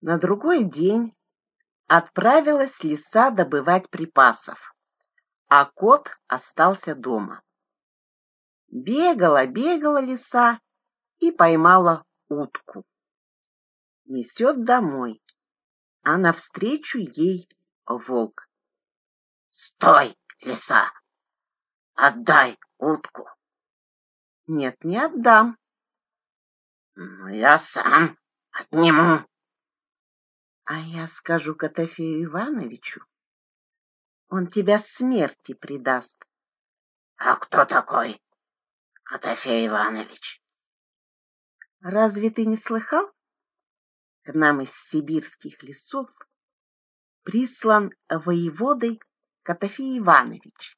На другой день отправилась лиса добывать припасов, а кот остался дома. Бегала, бегала лиса и поймала утку. Несет домой, а навстречу ей волк. — Стой, лиса! Отдай утку! — Нет, не отдам. — Ну, я сам отниму. — А я скажу Котофею Ивановичу. Он тебя смерти предаст. — А кто такой Котофей Иванович? — Разве ты не слыхал? К нам из сибирских лесов прислан воеводой Котофей Иванович.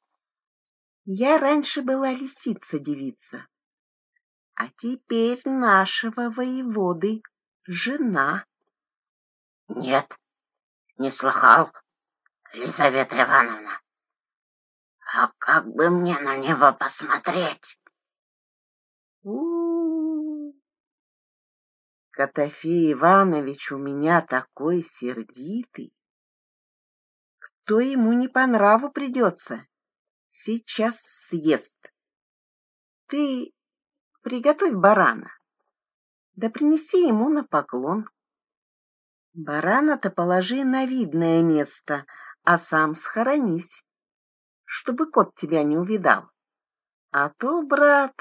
Я раньше была лисица-девица, а теперь нашего воеводы жена. — Нет, не слыхал, Лизавета Ивановна. А как бы мне на него посмотреть? Котофей Иванович у меня такой сердитый. Кто ему не по нраву придется, сейчас съест. Ты приготовь барана, да принеси ему на поклон. Барана-то положи на видное место, а сам схоронись, чтобы кот тебя не увидал. А то, брат,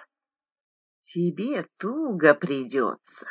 тебе туго придется.